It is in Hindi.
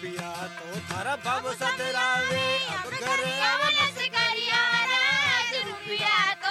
पिया तो थारा बाबू सदरावे अब करे अवन से करिया राज रुपिया तो